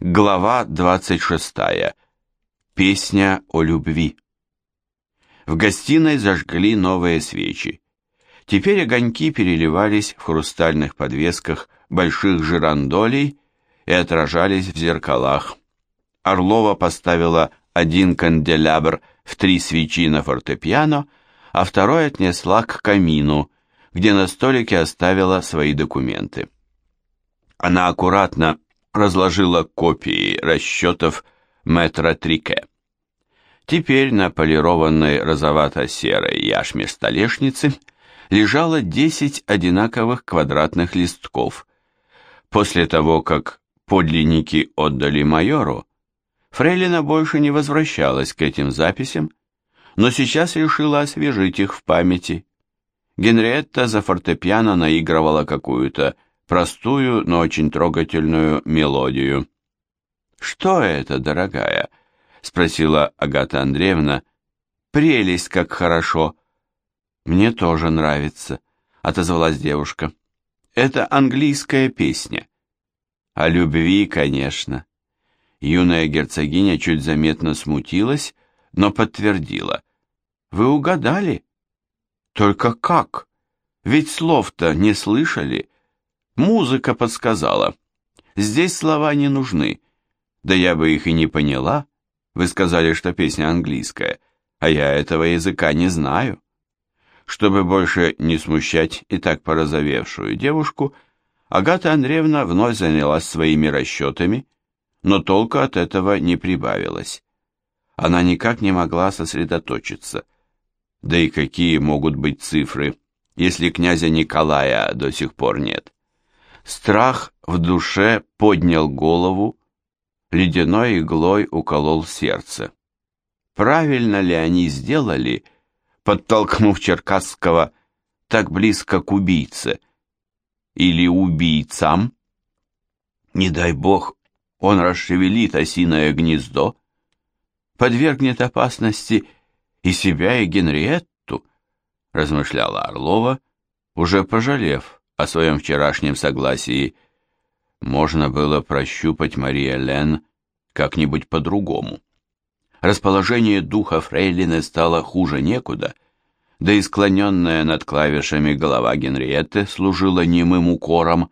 Глава 26. Песня о любви. В гостиной зажгли новые свечи. Теперь огоньки переливались в хрустальных подвесках больших жирандолей и отражались в зеркалах. Орлова поставила один канделябр в три свечи на фортепиано, а второй отнесла к камину, где на столике оставила свои документы. Она аккуратно разложила копии расчетов метра Трике. Теперь на полированной розовато-серой яшме столешницы лежало 10 одинаковых квадратных листков. После того, как подлинники отдали майору, Фрейлина больше не возвращалась к этим записям, но сейчас решила освежить их в памяти. Генриетта за фортепиано наигрывала какую-то простую, но очень трогательную мелодию. «Что это, дорогая?» — спросила Агата Андреевна. «Прелесть, как хорошо!» «Мне тоже нравится», — отозвалась девушка. «Это английская песня». «О любви, конечно». Юная герцогиня чуть заметно смутилась, но подтвердила. «Вы угадали?» «Только как? Ведь слов-то не слышали». Музыка подсказала. Здесь слова не нужны. Да я бы их и не поняла. Вы сказали, что песня английская, а я этого языка не знаю. Чтобы больше не смущать и так порозовевшую девушку, Агата Андреевна вновь занялась своими расчетами, но толку от этого не прибавилось. Она никак не могла сосредоточиться. Да и какие могут быть цифры, если князя Николая до сих пор нет? Страх в душе поднял голову, ледяной иглой уколол сердце. Правильно ли они сделали, подтолкнув Черкасского так близко к убийце? Или убийцам? Не дай бог, он расшевелит осиное гнездо, подвергнет опасности и себя, и Генриетту, размышляла Орлова, уже пожалев о своем вчерашнем согласии. Можно было прощупать Мария Лен как-нибудь по-другому. Расположение духа Фрейлины стало хуже некуда, да и склоненная над клавишами голова Генриетты служила немым укором.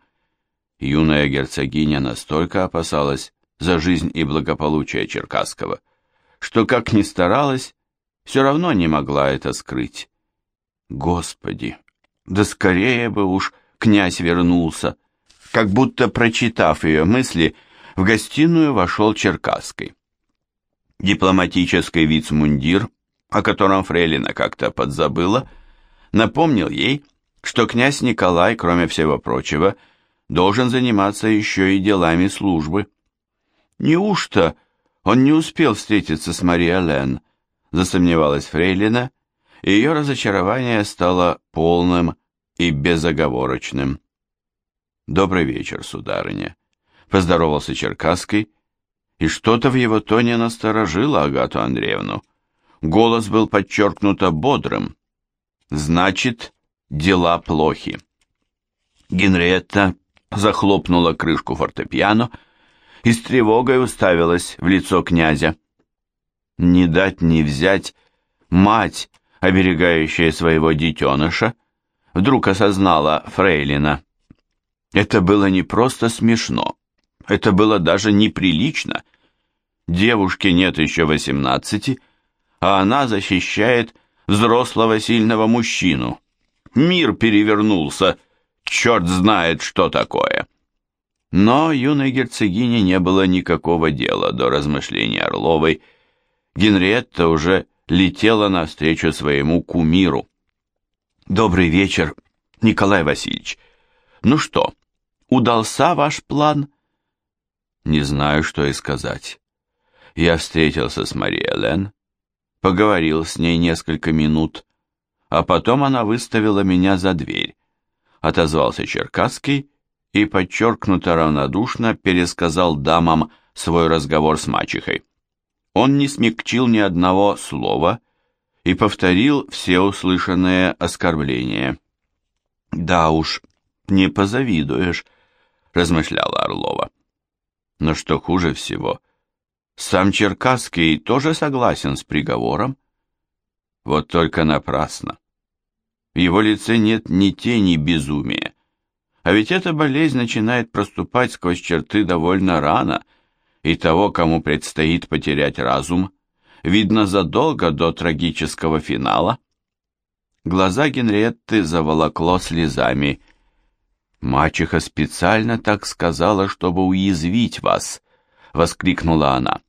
Юная герцогиня настолько опасалась за жизнь и благополучие Черкасского, что, как ни старалась, все равно не могла это скрыть. Господи, да скорее бы уж князь вернулся. Как будто прочитав ее мысли, в гостиную вошел Черкасский. Дипломатический вицмундир, о котором Фрейлина как-то подзабыла, напомнил ей, что князь Николай, кроме всего прочего, должен заниматься еще и делами службы. Неужто он не успел встретиться с Марией Лен, засомневалась Фрейлина, и ее разочарование стало полным и безоговорочным. «Добрый вечер, сударыня», — поздоровался Черкасский, и что-то в его тоне насторожило Агату Андреевну. Голос был подчеркнуто бодрым. «Значит, дела плохи». Генриетта захлопнула крышку фортепиано и с тревогой уставилась в лицо князя. Не дать не взять мать, оберегающая своего детеныша, вдруг осознала Фрейлина. Это было не просто смешно, это было даже неприлично. Девушке нет еще восемнадцати, а она защищает взрослого сильного мужчину. Мир перевернулся, черт знает, что такое. Но юной герцогине не было никакого дела до размышлений Орловой. Генриетта уже летела навстречу своему кумиру. Добрый вечер, Николай Васильевич. Ну что, удался ваш план? Не знаю, что и сказать. Я встретился с Марией Элен, поговорил с ней несколько минут, а потом она выставила меня за дверь. Отозвался Черкасский и подчеркнуто равнодушно пересказал дамам свой разговор с мачехой. Он не смягчил ни одного слова и повторил все услышанные оскорбления. «Да уж, не позавидуешь», — размышляла Орлова. Но что хуже всего, сам Черкасский тоже согласен с приговором. Вот только напрасно. В его лице нет ни тени безумия. А ведь эта болезнь начинает проступать сквозь черты довольно рано, и того, кому предстоит потерять разум, видно задолго до трагического финала. Глаза Генриетты заволокло слезами. «Мачеха специально так сказала, чтобы уязвить вас», — воскликнула она.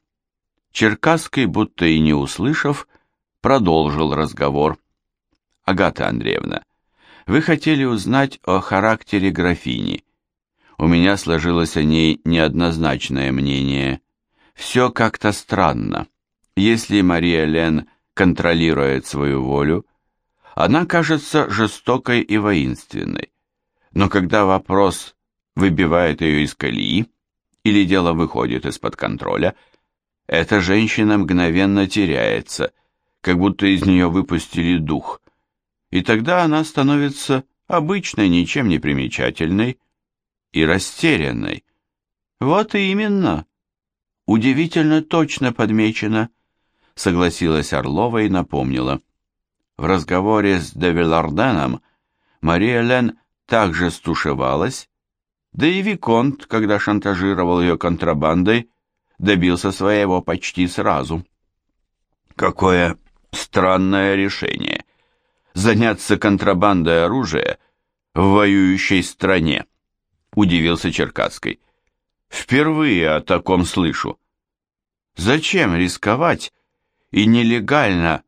Черкасский, будто и не услышав, продолжил разговор. «Агата Андреевна, вы хотели узнать о характере графини. У меня сложилось о ней неоднозначное мнение. Все как-то странно. Если Мария Лен контролирует свою волю, она кажется жестокой и воинственной. Но когда вопрос выбивает ее из колеи, или дело выходит из-под контроля, эта женщина мгновенно теряется, как будто из нее выпустили дух и тогда она становится обычной, ничем не примечательной и растерянной. Вот и именно. Удивительно точно подмечено, согласилась Орлова и напомнила. В разговоре с Девиларденом Мария Лен также стушевалась, да и Виконт, когда шантажировал ее контрабандой, добился своего почти сразу. Какое странное решение заняться контрабандой оружия в воюющей стране, удивился Черкасский. Впервые о таком слышу. Зачем рисковать и нелегально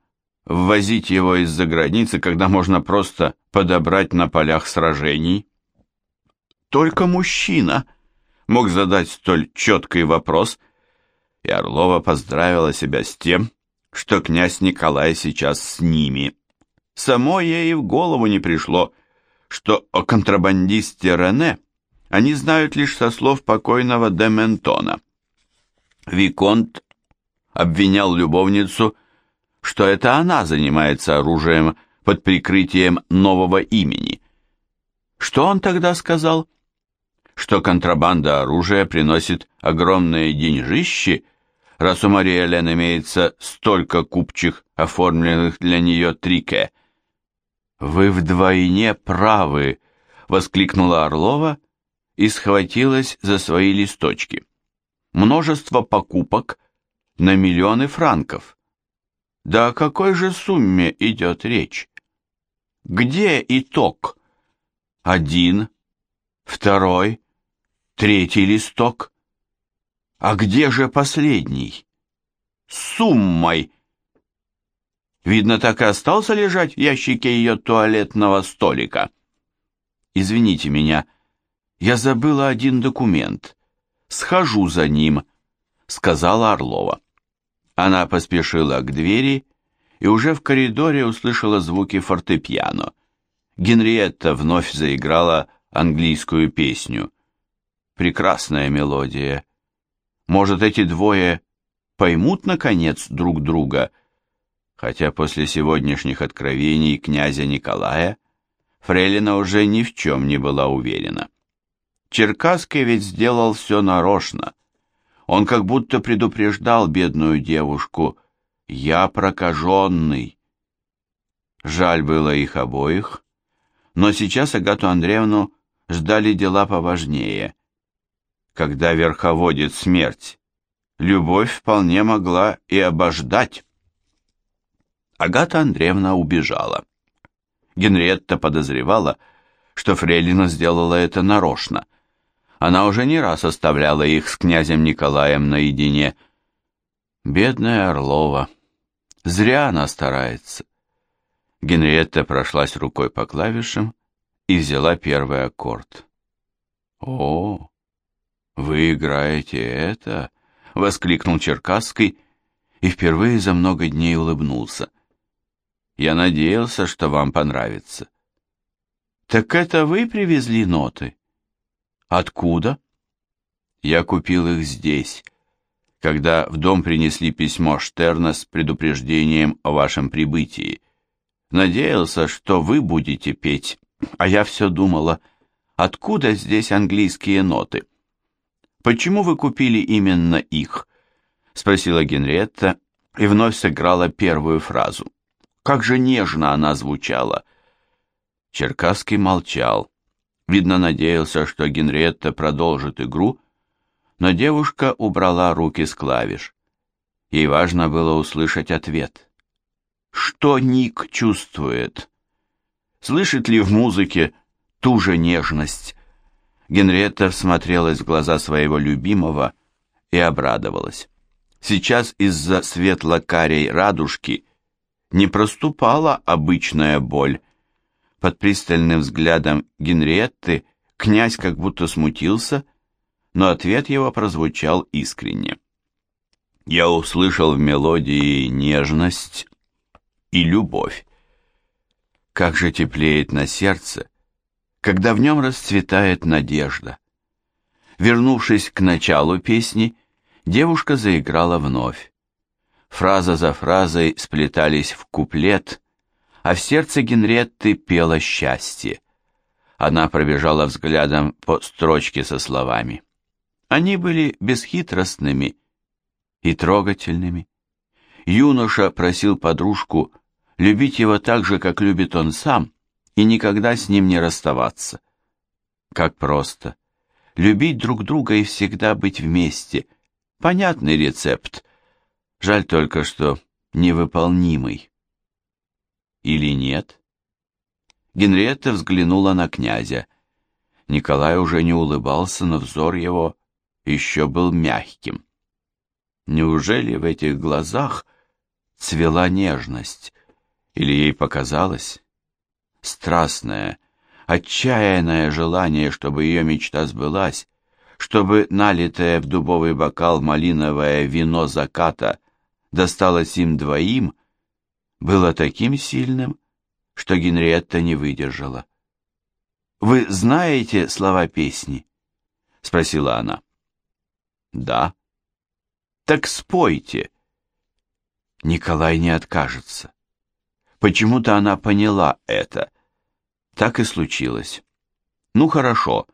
ввозить его из-за границы, когда можно просто подобрать на полях сражений? Только мужчина мог задать столь четкий вопрос, и Орлова поздравила себя с тем, что князь Николай сейчас с ними. Самой ей в голову не пришло, что о контрабандисте Рене они знают лишь со слов покойного Дементона. Виконт обвинял любовницу, что это она занимается оружием под прикрытием нового имени. Что он тогда сказал? Что контрабанда оружия приносит огромные деньжищи, раз у Марии Элен имеется столько купчих, оформленных для нее трике – «Вы вдвойне правы!» — воскликнула Орлова и схватилась за свои листочки. «Множество покупок на миллионы франков. Да о какой же сумме идет речь? Где итог? Один, второй, третий листок. А где же последний? Суммой!» Видно, так и остался лежать в ящике ее туалетного столика. Извините меня, я забыла один документ. Схожу за ним, сказала Орлова. Она поспешила к двери и уже в коридоре услышала звуки фортепиано. Генриетта вновь заиграла английскую песню. Прекрасная мелодия. Может, эти двое поймут, наконец, друг друга — хотя после сегодняшних откровений князя Николая Фрейлина уже ни в чем не была уверена. Черкасский ведь сделал все нарочно. Он как будто предупреждал бедную девушку «Я прокаженный». Жаль было их обоих, но сейчас Агату Андреевну ждали дела поважнее. Когда верховодит смерть, любовь вполне могла и обождать. Агата Андреевна убежала. Генриетта подозревала, что Фрейлина сделала это нарочно. Она уже не раз оставляла их с князем Николаем наедине. Бедная Орлова. Зря она старается. Генриетта прошлась рукой по клавишам и взяла первый аккорд. «О, вы играете это?» — воскликнул Черкасский и впервые за много дней улыбнулся. Я надеялся, что вам понравится. Так это вы привезли ноты? Откуда? Я купил их здесь, когда в дом принесли письмо Штерна с предупреждением о вашем прибытии. Надеялся, что вы будете петь, а я все думала, откуда здесь английские ноты? почему вы купили именно их?» — спросила Генриетта и вновь сыграла первую фразу. Как же нежно она звучала! Черкасский молчал. Видно, надеялся, что Генриетта продолжит игру, но девушка убрала руки с клавиш. Ей важно было услышать ответ. Что Ник чувствует? Слышит ли в музыке ту же нежность? Генриетта всмотрелась в глаза своего любимого и обрадовалась. Сейчас из-за светло-карей радужки не проступала обычная боль. Под пристальным взглядом Генриетты князь как будто смутился, но ответ его прозвучал искренне. Я услышал в мелодии нежность и любовь. Как же теплеет на сердце, когда в нем расцветает надежда. Вернувшись к началу песни, девушка заиграла вновь. Фраза за фразой сплетались в куплет, а в сердце Генретты пело счастье. Она пробежала взглядом по строчке со словами. Они были бесхитростными и трогательными. Юноша просил подружку любить его так же, как любит он сам, и никогда с ним не расставаться. Как просто. Любить друг друга и всегда быть вместе. Понятный рецепт. Жаль только, что невыполнимый. Или нет? Генриетта взглянула на князя. Николай уже не улыбался, но взор его еще был мягким. Неужели в этих глазах цвела нежность? Или ей показалось? Страстное, отчаянное желание, чтобы ее мечта сбылась, чтобы налитое в дубовый бокал малиновое вино заката досталось им двоим, было таким сильным, что Генриетта не выдержала. «Вы знаете слова песни?» — спросила она. «Да». Так спойте. Николай не откажется. Почему-то она поняла это. Так и случилось. Ну хорошо,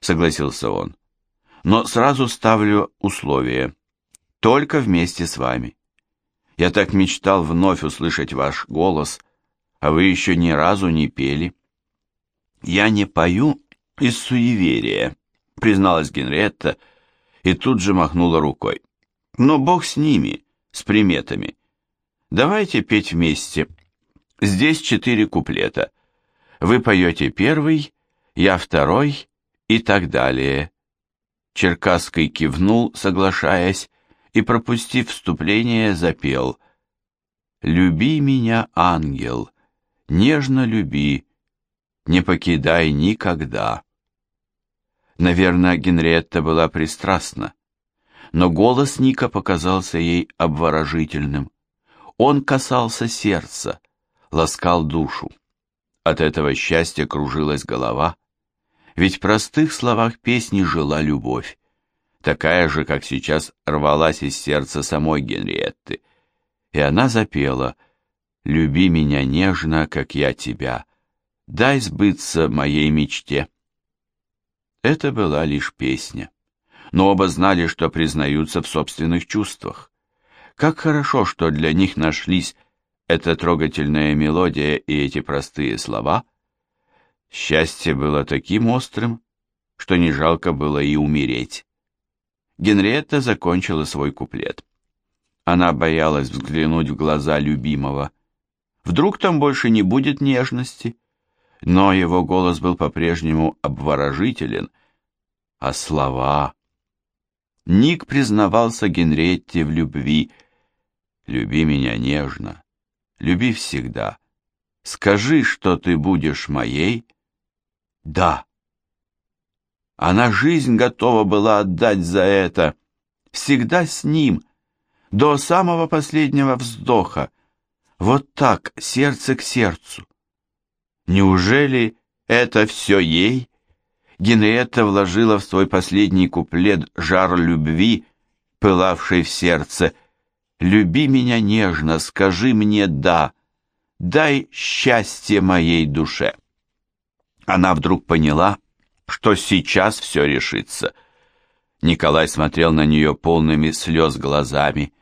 согласился он. Но сразу ставлю условие. Только вместе с вами. Я так мечтал вновь услышать ваш голос, а вы еще ни разу не пели. Я не пою из суеверия, призналась Генриетта и тут же махнула рукой. Но бог с ними, с приметами. Давайте петь вместе. Здесь четыре куплета. Вы поете первый, я второй и так далее. Черкасский кивнул, соглашаясь, и, пропустив вступление, запел «Люби меня, ангел, нежно люби, не покидай никогда». Наверное, Генриетта была пристрастна но голос Ника показался ей обворожительным. Он касался сердца, ласкал душу. От этого счастья кружилась голова, ведь в простых словах песни жила любовь, такая же, как сейчас рвалась из сердца самой Генриетты. И она запела «Люби меня нежно, как я тебя, дай сбыться моей мечте». Это была лишь песня но оба знали, что признаются в собственных чувствах. Как хорошо, что для них нашлись эта трогательная мелодия и эти простые слова. Счастье было таким острым, что не жалко было и умереть. Генриетта закончила свой куплет. Она боялась взглянуть в глаза любимого. Вдруг там больше не будет нежности? Но его голос был по-прежнему обворожителен, а слова... Ник признавался Генриетте в любви. «Люби меня нежно, люби всегда. Скажи, что ты будешь моей». «Да». Она жизнь готова была отдать за это. Всегда с ним, до самого последнего вздоха. Вот так, сердце к сердцу. Неужели это все ей? Генриетта вложила в свой последний куплет жар любви, пылавший в сердце. «Люби меня нежно, скажи мне «да», дай счастье моей душе». Она вдруг поняла, что сейчас все решится. Николай смотрел на нее полными слез глазами.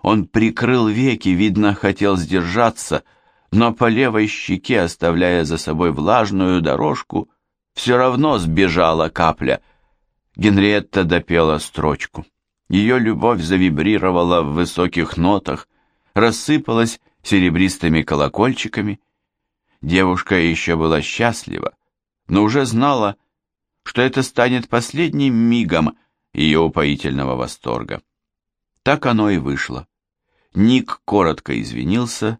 Он прикрыл веки, видно, хотел сдержаться, но по левой щеке, оставляя за собой влажную дорожку, все равно сбежала капля. Генриетта допела строчку. Ее любовь завибрировала в высоких нотах, рассыпалась серебристыми колокольчиками. Девушка еще была счастлива, но уже знала, что это станет последним мигом ее упоительного восторга. Так оно и вышло. Ник коротко извинился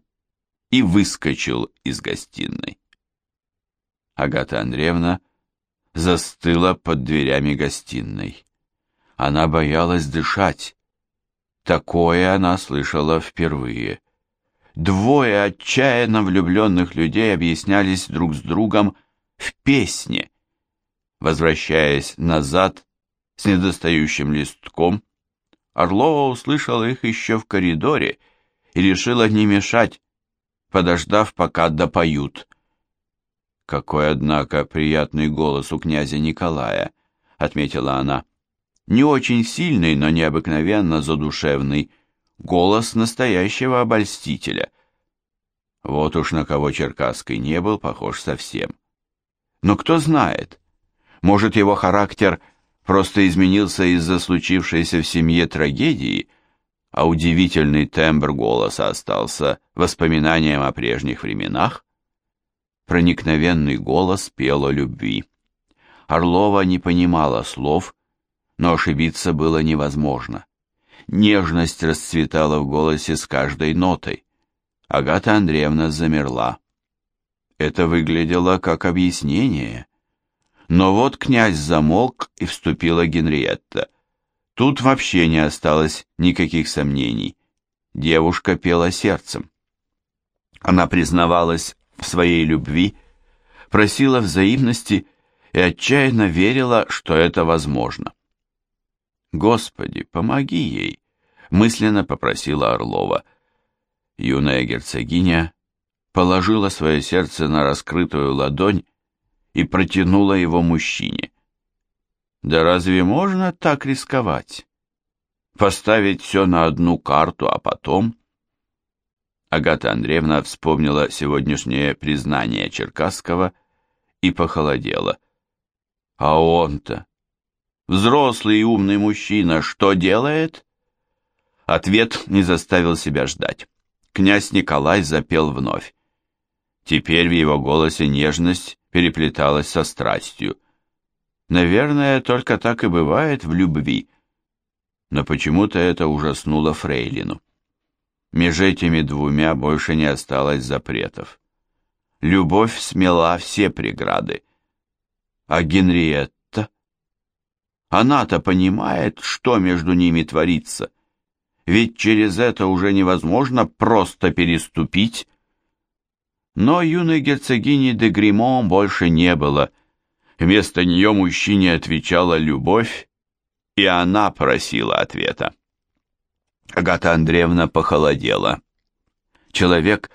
и выскочил из гостиной. Агата Андреевна застыла под дверями гостиной. Она боялась дышать. Такое она слышала впервые. Двое отчаянно влюбленных людей объяснялись друг с другом в песне. Возвращаясь назад с недостающим листком, Орлова услышала их еще в коридоре и решила не мешать, подождав, пока допоют. «Какой, однако, приятный голос у князя Николая», — отметила она. «Не очень сильный, но необыкновенно задушевный. Голос настоящего обольстителя». Вот уж на кого Черкасский не был похож совсем. Но кто знает, может, его характер просто изменился из-за случившейся в семье трагедии, а удивительный тембр голоса остался воспоминанием о прежних временах? Проникновенный голос пел о любви. Орлова не понимала слов, но ошибиться было невозможно. Нежность расцветала в голосе с каждой нотой. Агата Андреевна замерла. Это выглядело как объяснение. Но вот князь замолк, и вступила Генриетта. Тут вообще не осталось никаких сомнений. Девушка пела сердцем. Она признавалась в своей любви, просила взаимности и отчаянно верила, что это возможно. «Господи, помоги ей!» — мысленно попросила Орлова. Юная герцогиня положила свое сердце на раскрытую ладонь и протянула его мужчине. Да разве можно так рисковать? Поставить все на одну карту, а потом... Агата Андреевна вспомнила сегодняшнее признание Черкасского и похолодела. А он-то, взрослый и умный мужчина, что делает? Ответ не заставил себя ждать. Князь Николай запел вновь. Теперь в его голосе нежность переплеталась со страстью. Наверное, только так и бывает в любви. Но почему-то это ужаснуло Фрейлину. Меж этими двумя больше не осталось запретов. Любовь смела все преграды. А Генриетта? Она-то понимает, что между ними творится. Ведь через это уже невозможно просто переступить, но юной герцогини де Гримон больше не было. Вместо нее мужчине отвечала любовь, и она просила ответа. Агата Андреевна похолодела. Человек,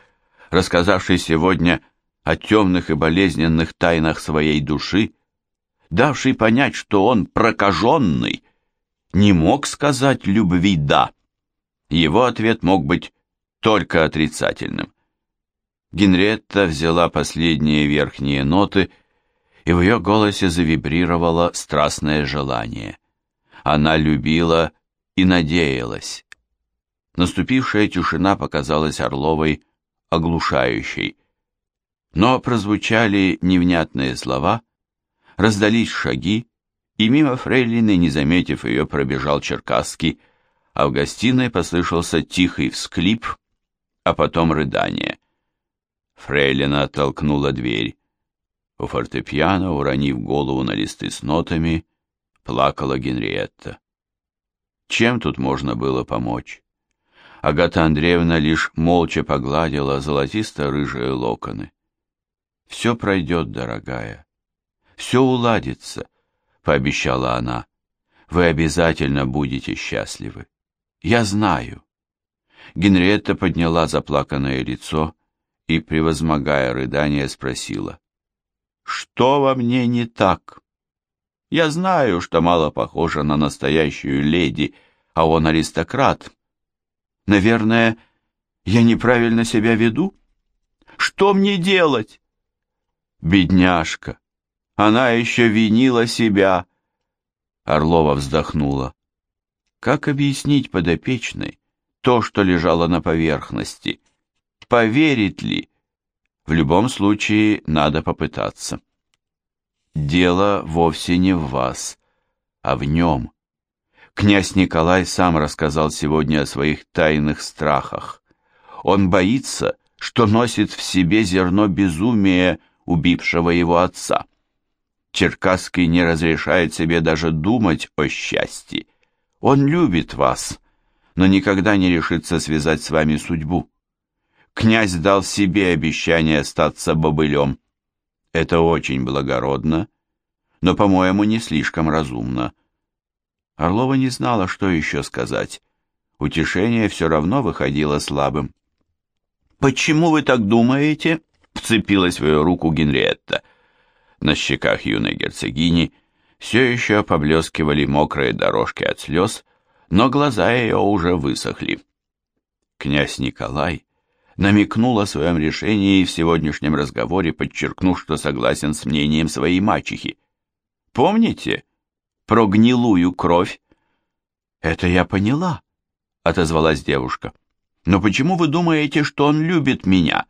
рассказавший сегодня о темных и болезненных тайнах своей души, давший понять, что он прокаженный, не мог сказать любви «да». Его ответ мог быть только отрицательным. Генриетта взяла последние верхние ноты, и в ее голосе завибрировало страстное желание. Она любила и надеялась. Наступившая тишина показалась Орловой оглушающей. Но прозвучали невнятные слова, раздались шаги, и мимо Фрейлины, не заметив ее, пробежал Черкасский, а в гостиной послышался тихий всклип, а потом рыдание. Фрейлина оттолкнула дверь. У фортепиано, уронив голову на листы с нотами, плакала Генриетта. Чем тут можно было помочь? Агата Андреевна лишь молча погладила золотисто-рыжие локоны. «Все пройдет, дорогая. Все уладится», — пообещала она. «Вы обязательно будете счастливы. Я знаю». Генриетта подняла заплаканное лицо и, превозмогая рыдание, спросила, «Что во мне не так?» Я знаю, что мало похожа на настоящую леди, а он аристократ. Наверное, я неправильно себя веду? Что мне делать? Бедняжка, она еще винила себя. Орлова вздохнула. Как объяснить подопечной то, что лежало на поверхности? Поверит ли? В любом случае, надо попытаться. Дело вовсе не в вас, а в нем. Князь Николай сам рассказал сегодня о своих тайных страхах. Он боится, что носит в себе зерно безумия, убившего его отца. Черкасский не разрешает себе даже думать о счастье. Он любит вас, но никогда не решится связать с вами судьбу. Князь дал себе обещание остаться бобылем. Это очень благородно, но, по-моему, не слишком разумно. Орлова не знала, что еще сказать. Утешение все равно выходило слабым. «Почему вы так думаете?» — вцепилась в ее руку Генриетта. На щеках юной герцогини все еще поблескивали мокрые дорожки от слез, но глаза ее уже высохли. Князь Николай намекнул о своем решении в сегодняшнем разговоре, подчеркнув, что согласен с мнением своей мачехи. «Помните про гнилую кровь?» «Это я поняла», — отозвалась девушка. «Но почему вы думаете, что он любит меня?»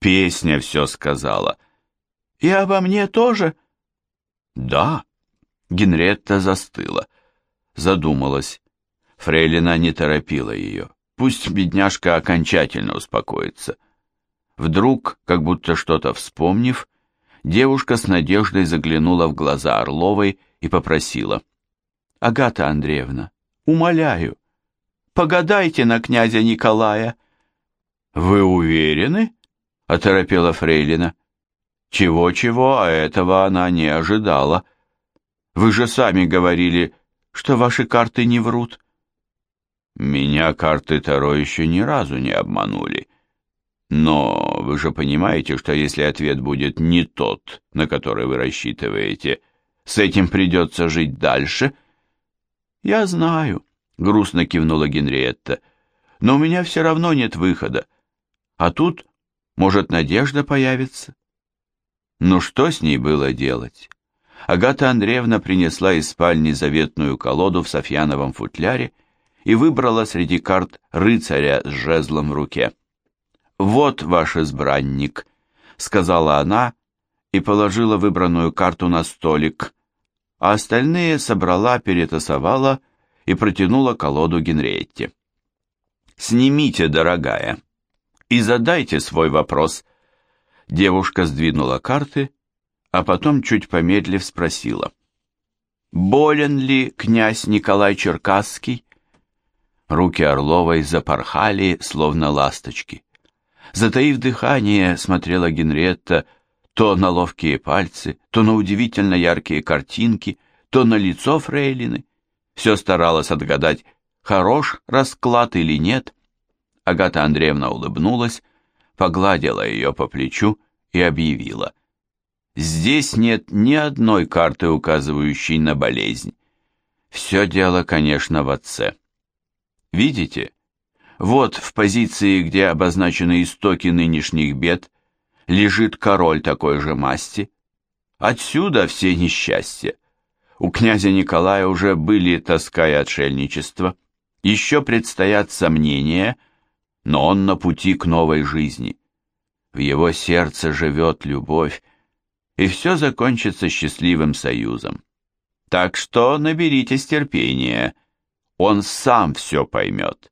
«Песня все сказала». «И обо мне тоже?» «Да». Генретта застыла, задумалась. Фрейлина не торопила ее. Пусть бедняжка окончательно успокоится. Вдруг, как будто что-то вспомнив, девушка с надеждой заглянула в глаза Орловой и попросила. «Агата Андреевна, умоляю, погадайте на князя Николая». «Вы уверены?» — оторопела Фрейлина. «Чего-чего, а этого она не ожидала. Вы же сами говорили, что ваши карты не врут». Меня карты Таро еще ни разу не обманули. Но вы же понимаете, что если ответ будет не тот, на который вы рассчитываете, с этим придется жить дальше? Я знаю, грустно кивнула Генриетта, но у меня все равно нет выхода. А тут, может, надежда появится. Ну что с ней было делать? Агата Андреевна принесла из спальни заветную колоду в софьяновом футляре и выбрала среди карт рыцаря с жезлом в руке. «Вот ваш избранник», — сказала она и положила выбранную карту на столик, а остальные собрала, перетасовала и протянула колоду Генриетте. «Снимите, дорогая, и задайте свой вопрос». Девушка сдвинула карты, а потом, чуть помедлив, спросила. «Болен ли князь Николай Черкасский?» Руки Орловой запорхали, словно ласточки. Затаив дыхание, смотрела Генриетта то на ловкие пальцы, то на удивительно яркие картинки, то на лицо Фрейлины. Все старалась отгадать, хорош расклад или нет. Агата Андреевна улыбнулась, погладила ее по плечу и объявила. «Здесь нет ни одной карты, указывающей на болезнь. Все дело, конечно, в отце». Видите? Вот в позиции, где обозначены истоки нынешних бед, лежит король такой же масти. Отсюда все несчастья. У князя Николая уже были тоска и отшельничество, еще предстоят сомнения, но он на пути к новой жизни. В его сердце живет любовь, и все закончится счастливым союзом. Так что наберитесь терпения, он сам все поймет.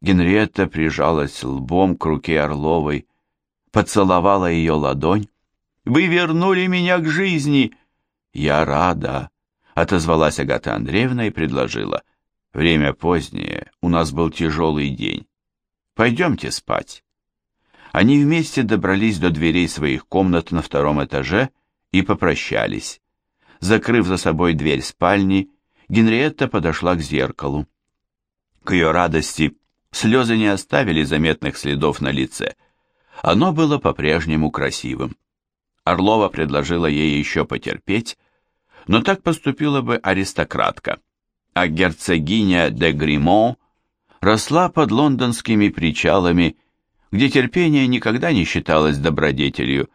Генриетта прижалась лбом к руке Орловой, поцеловала ее ладонь. «Вы вернули меня к жизни!» «Я рада!» — отозвалась Агата Андреевна и предложила. «Время позднее, у нас был тяжелый день. Пойдемте спать». Они вместе добрались до дверей своих комнат на втором этаже и попрощались. Закрыв за собой дверь спальни, Генриетта подошла к зеркалу. К ее радости слезы не оставили заметных следов на лице. Оно было по-прежнему красивым. Орлова предложила ей еще потерпеть, но так поступила бы аристократка. А герцогиня де Гримон росла под лондонскими причалами, где терпение никогда не считалось добродетелью.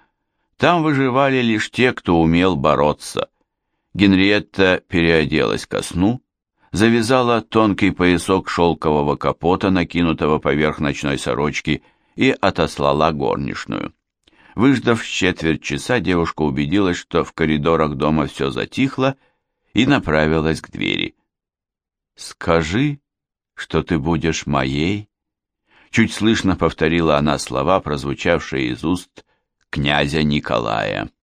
Там выживали лишь те, кто умел бороться. Генриетта переоделась ко сну, завязала тонкий поясок шелкового капота, накинутого поверх ночной сорочки, и отослала горничную. Выждав четверть часа, девушка убедилась, что в коридорах дома все затихло, и направилась к двери. «Скажи, что ты будешь моей?» Чуть слышно повторила она слова, прозвучавшие из уст князя Николая.